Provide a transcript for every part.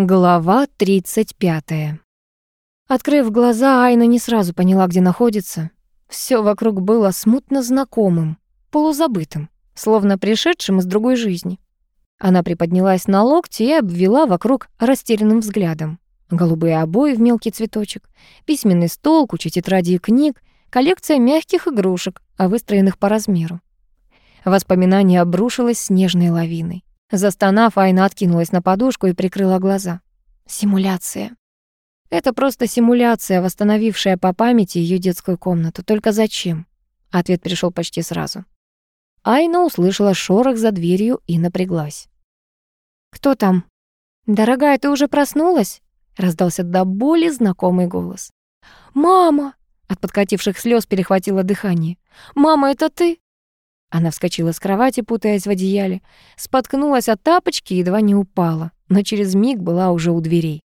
Глава 35. Открыв глаза, Айна не сразу поняла, где находится. Все вокруг было смутно знакомым, полузабытым, словно пришедшим из другой жизни. Она приподнялась на локти и обвела вокруг растерянным взглядом. Голубые обои в мелкий цветочек, письменный стол, куча тетрадей и книг, коллекция мягких игрушек, а выстроенных по размеру. Воспоминание обрушилось снежной лавиной. Застонав, Айна откинулась на подушку и прикрыла глаза. Симуляция. Это просто симуляция, восстановившая по памяти ее детскую комнату. Только зачем? Ответ пришел почти сразу. Айна услышала шорох за дверью и напряглась. «Кто там?» «Дорогая, ты уже проснулась?» раздался до боли знакомый голос. «Мама!» От подкативших слез перехватило дыхание. «Мама, это ты?» Она вскочила с кровати, путаясь в одеяле, споткнулась от тапочки и едва не упала, но через миг была уже у дверей.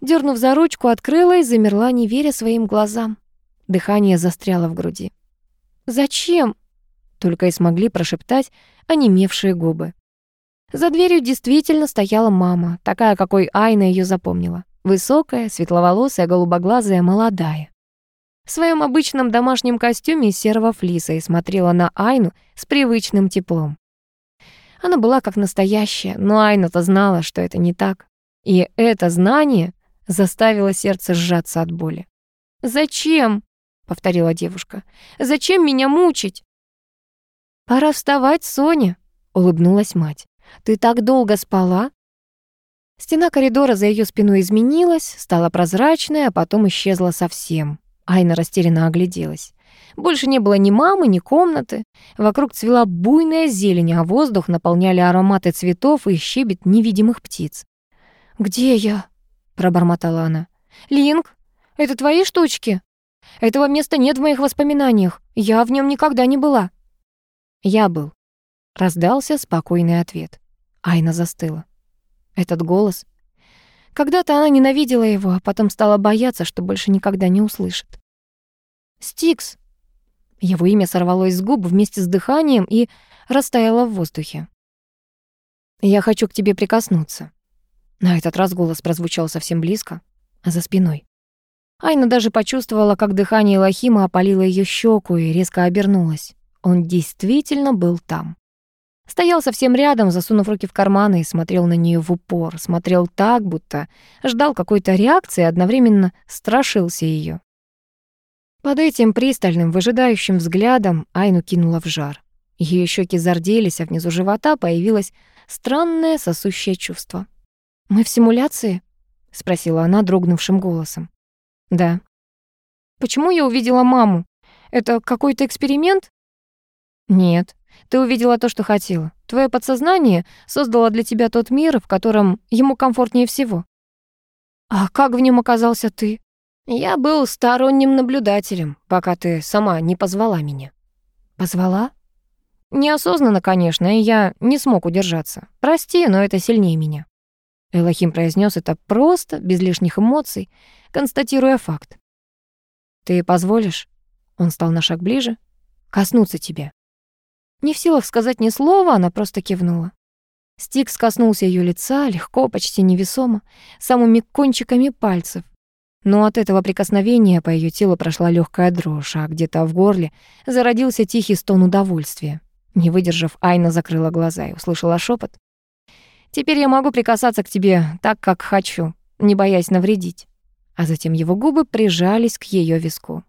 Дернув за ручку, открыла и замерла, не веря своим глазам. Дыхание застряло в груди. «Зачем?» — только и смогли прошептать онемевшие губы. За дверью действительно стояла мама, такая, какой Айна ее запомнила. Высокая, светловолосая, голубоглазая, молодая в своем обычном домашнем костюме из серого флиса и смотрела на Айну с привычным теплом. Она была как настоящая, но Айна-то знала, что это не так. И это знание заставило сердце сжаться от боли. «Зачем?» — повторила девушка. «Зачем меня мучить?» «Пора вставать, Соня», — улыбнулась мать. «Ты так долго спала?» Стена коридора за ее спиной изменилась, стала прозрачной, а потом исчезла совсем. Айна растерянно огляделась. Больше не было ни мамы, ни комнаты. Вокруг цвела буйная зелень, а воздух наполняли ароматы цветов и щебет невидимых птиц. «Где я?» — пробормотала она. «Линк, это твои штучки? Этого места нет в моих воспоминаниях. Я в нем никогда не была». «Я был», — раздался спокойный ответ. Айна застыла. Этот голос когда-то она ненавидела его, а потом стала бояться, что больше никогда не услышит. «Стикс!» Его имя сорвалось с губ вместе с дыханием и растаяло в воздухе. «Я хочу к тебе прикоснуться». На этот раз голос прозвучал совсем близко, за спиной. Айна даже почувствовала, как дыхание Лохима опалило ее щеку и резко обернулась. Он действительно был там. Стоял совсем рядом, засунув руки в карманы и смотрел на нее в упор. Смотрел так, будто ждал какой-то реакции, одновременно страшился ее. Под этим пристальным, выжидающим взглядом Айну кинула в жар. Ее щеки зарделись, а внизу живота появилось странное сосущее чувство. «Мы в симуляции?» — спросила она дрогнувшим голосом. «Да». «Почему я увидела маму? Это какой-то эксперимент?» «Нет. Ты увидела то, что хотела. Твое подсознание создало для тебя тот мир, в котором ему комфортнее всего. А как в нем оказался ты? Я был сторонним наблюдателем, пока ты сама не позвала меня. Позвала? Неосознанно, конечно, и я не смог удержаться. Прости, но это сильнее меня. Элохим произнес это просто, без лишних эмоций, констатируя факт. «Ты позволишь?» Он стал на шаг ближе. «Коснуться тебя». Не в силах сказать ни слова, она просто кивнула. Стикс коснулся ее лица, легко, почти невесомо, самыми кончиками пальцев. Но от этого прикосновения по ее телу прошла легкая дрожь, а где-то в горле зародился тихий стон удовольствия. Не выдержав, Айна закрыла глаза и услышала шепот. «Теперь я могу прикасаться к тебе так, как хочу, не боясь навредить». А затем его губы прижались к ее виску.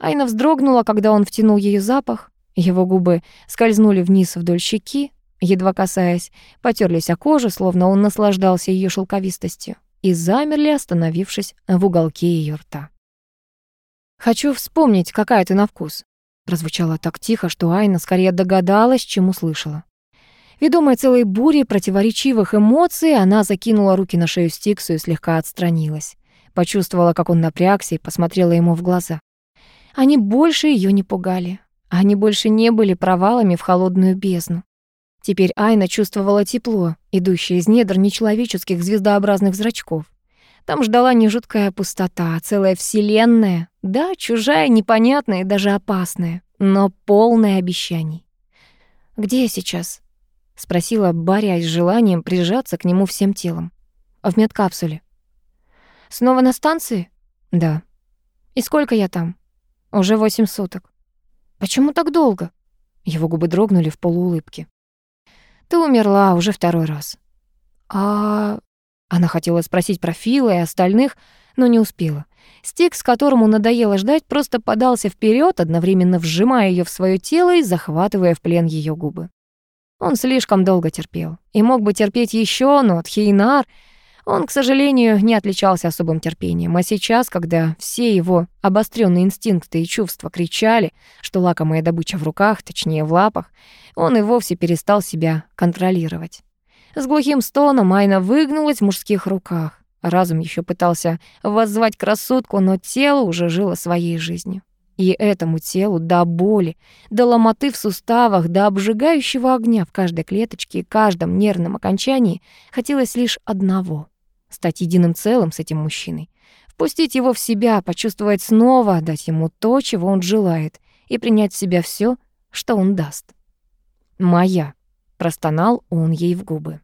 Айна вздрогнула, когда он втянул ее запах. Его губы скользнули вниз вдоль щеки, едва касаясь, потерлись о кожу, словно он наслаждался ее шелковистостью, и замерли, остановившись в уголке ее рта. «Хочу вспомнить, какая ты на вкус», прозвучало так тихо, что Айна скорее догадалась, чем услышала. Ведомая целой бурей противоречивых эмоций, она закинула руки на шею Стиксу и слегка отстранилась. Почувствовала, как он напрягся и посмотрела ему в глаза. Они больше ее не пугали. Они больше не были провалами в холодную бездну. Теперь Айна чувствовала тепло, идущее из недр нечеловеческих звездообразных зрачков. Там ждала не жуткая пустота, а целая вселенная. Да, чужая, непонятная и даже опасная, но полная обещаний. «Где я сейчас?» — спросила, борясь с желанием прижаться к нему всем телом. в медкапсуле. Снова на станции? Да. И сколько я там? Уже восемь суток. Почему так долго? Его губы дрогнули в полуулыбке. Ты умерла уже второй раз. А... Она хотела спросить про Фила и остальных, но не успела. Стикс, которому надоело ждать, просто подался вперед, одновременно вжимая ее в свое тело и захватывая в плен ее губы. Он слишком долго терпел и мог бы терпеть еще, но Тхейнар он, к сожалению, не отличался особым терпением, а сейчас, когда все его обостренные инстинкты и чувства кричали, что лакомая добыча в руках, точнее в лапах, он и вовсе перестал себя контролировать. С глухим стоном Айна выгнулась в мужских руках. Разум еще пытался воззвать красотку, но тело уже жило своей жизнью. И этому телу до боли, до ломоты в суставах, до обжигающего огня в каждой клеточке и каждом нервном окончании хотелось лишь одного стать единым целым с этим мужчиной, впустить его в себя, почувствовать снова, дать ему то, чего он желает, и принять в себя все, что он даст. «Моя», — простонал он ей в губы.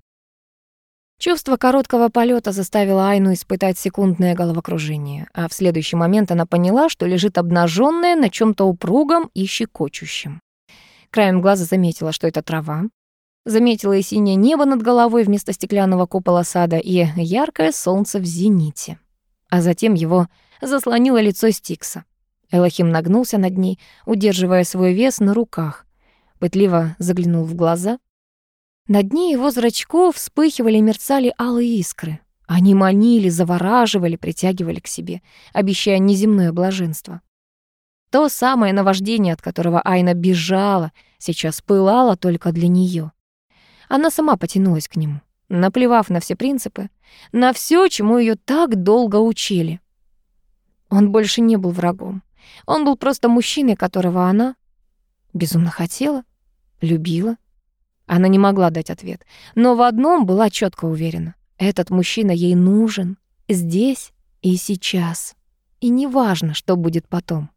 Чувство короткого полета заставило Айну испытать секундное головокружение, а в следующий момент она поняла, что лежит обнаженная на чем то упругом и щекочущем. Краем глаза заметила, что это трава, Заметила и синее небо над головой вместо стеклянного купола сада, и яркое солнце в зените. А затем его заслонило лицо Стикса. Элохим нагнулся над ней, удерживая свой вес на руках. Пытливо заглянул в глаза. На дне его зрачков вспыхивали и мерцали алые искры. Они манили, завораживали, притягивали к себе, обещая неземное блаженство. То самое наваждение, от которого Айна бежала, сейчас пылало только для нее. Она сама потянулась к нему, наплевав на все принципы, на все, чему ее так долго учили. Он больше не был врагом. Он был просто мужчиной, которого она безумно хотела, любила. Она не могла дать ответ, но в одном была четко уверена. Этот мужчина ей нужен здесь и сейчас. И неважно, что будет потом.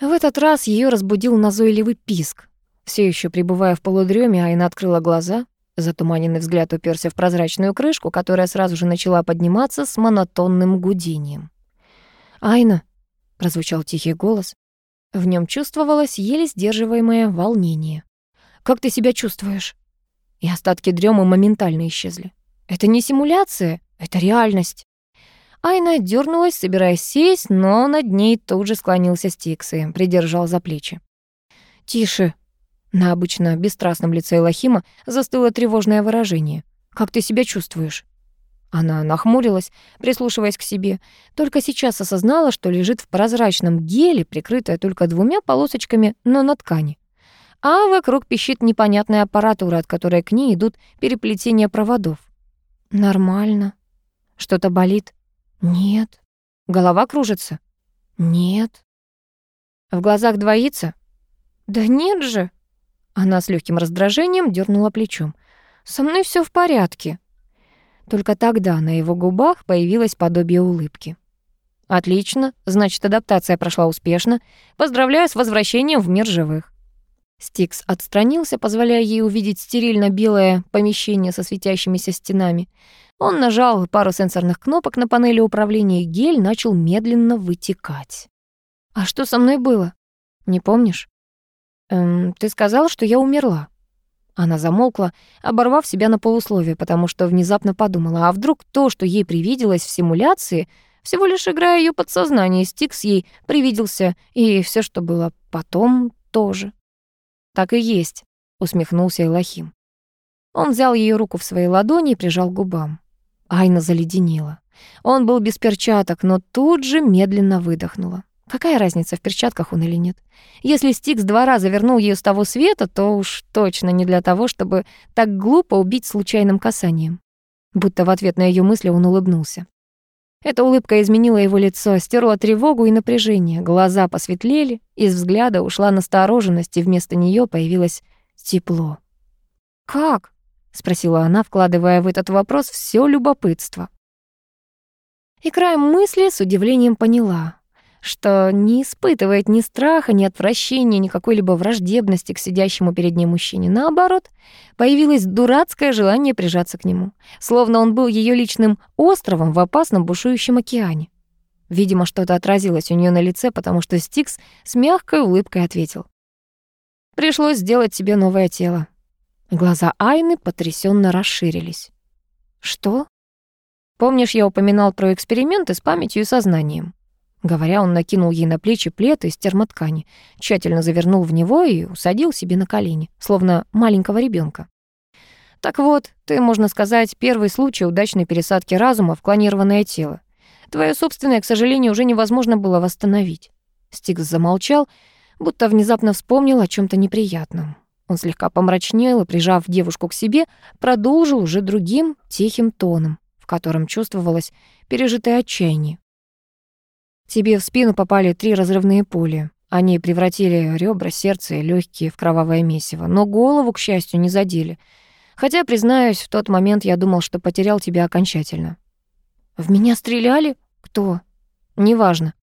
В этот раз ее разбудил назойливый писк. Все еще пребывая в полудреме, Айна открыла глаза. Затуманенный взгляд уперся в прозрачную крышку, которая сразу же начала подниматься с монотонным гудением. «Айна!» — прозвучал тихий голос. В нем чувствовалось еле сдерживаемое волнение. «Как ты себя чувствуешь?» И остатки дремы моментально исчезли. «Это не симуляция, это реальность». Айна дернулась, собираясь сесть, но над ней тут же склонился Стикс и придержал за плечи. «Тише», на обычно бесстрастном лице Элохима застыло тревожное выражение. «Как ты себя чувствуешь?» Она нахмурилась, прислушиваясь к себе. Только сейчас осознала, что лежит в прозрачном геле, прикрытая только двумя полосочками, но на ткани. А вокруг пищит непонятная аппаратура, от которой к ней идут переплетения проводов. «Нормально. Что-то болит?» «Нет». «Голова кружится?» «Нет». «В глазах двоится?» «Да нет же». Она с легким раздражением дернула плечом. «Со мной все в порядке». Только тогда на его губах появилось подобие улыбки. «Отлично, значит, адаптация прошла успешно. Поздравляю с возвращением в мир живых». Стикс отстранился, позволяя ей увидеть стерильно-белое помещение со светящимися стенами. Он нажал пару сенсорных кнопок на панели управления, и гель начал медленно вытекать. «А что со мной было? Не помнишь?» «Эм, ты сказал, что я умерла». Она замолкла, оборвав себя на полусловие, потому что внезапно подумала, а вдруг то, что ей привиделось в симуляции, всего лишь играя ее подсознание, Стикс ей привиделся, и все, что было потом, тоже. «Так и есть», — усмехнулся Элохим. Он взял ее руку в свои ладони и прижал к губам. Айна заледенела. Он был без перчаток, но тут же медленно выдохнула. Какая разница, в перчатках он или нет? Если Стикс два раза вернул ее с того света, то уж точно не для того, чтобы так глупо убить случайным касанием. Будто в ответ на ее мысли он улыбнулся. Эта улыбка изменила его лицо, стерла тревогу и напряжение. Глаза посветлели, из взгляда ушла настороженность, и вместо нее появилось тепло. «Как?» — спросила она, вкладывая в этот вопрос все любопытство. И краем мысли с удивлением поняла. Что не испытывает ни страха, ни отвращения, ни какой-либо враждебности к сидящему перед ней мужчине. Наоборот, появилось дурацкое желание прижаться к нему, словно он был ее личным островом в опасном бушующем океане. Видимо, что-то отразилось у нее на лице, потому что Стикс с мягкой улыбкой ответил. «Пришлось сделать себе новое тело». Глаза Айны потрясенно расширились. «Что?» «Помнишь, я упоминал про эксперименты с памятью и сознанием?» Говоря, он накинул ей на плечи плед из термоткани, тщательно завернул в него и усадил себе на колени, словно маленького ребенка. Так вот, ты, можно сказать, первый случай удачной пересадки разума в клонированное тело. Твое собственное, к сожалению, уже невозможно было восстановить. Стикс замолчал, будто внезапно вспомнил о чем то неприятном. Он слегка помрачнел и, прижав девушку к себе, продолжил уже другим, тихим тоном, в котором чувствовалось пережитое отчаяние. Тебе в спину попали три разрывные пули. Они превратили ребра, сердце и легкие в кровавое месиво, но голову, к счастью, не задели. Хотя, признаюсь, в тот момент я думал, что потерял тебя окончательно. В меня стреляли? Кто? Неважно.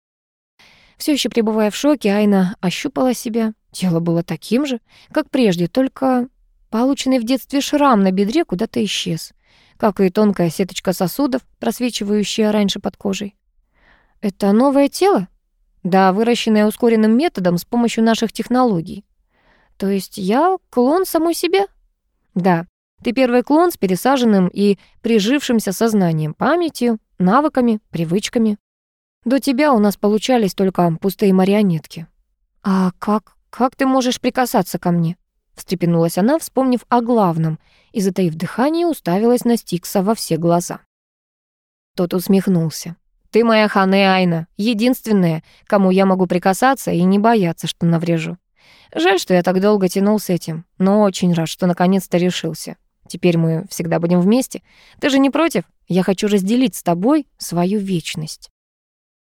Все еще пребывая в шоке, Айна ощупала себя. Тело было таким же, как прежде, только полученный в детстве шрам на бедре куда-то исчез, как и тонкая сеточка сосудов, просвечивающая раньше под кожей. Это новое тело? Да, выращенное ускоренным методом с помощью наших технологий. То есть я клон самой себе? Да, ты первый клон с пересаженным и прижившимся сознанием, памятью, навыками, привычками. До тебя у нас получались только пустые марионетки. А как, как ты можешь прикасаться ко мне? Встрепенулась она, вспомнив о главном, и, затаив дыхание, уставилась на Стикса во все глаза. Тот усмехнулся. Ты моя Хане Айна, единственная, кому я могу прикасаться и не бояться, что наврежу. Жаль, что я так долго тянул с этим, но очень рад, что наконец-то решился. Теперь мы всегда будем вместе. Ты же не против? Я хочу разделить с тобой свою вечность.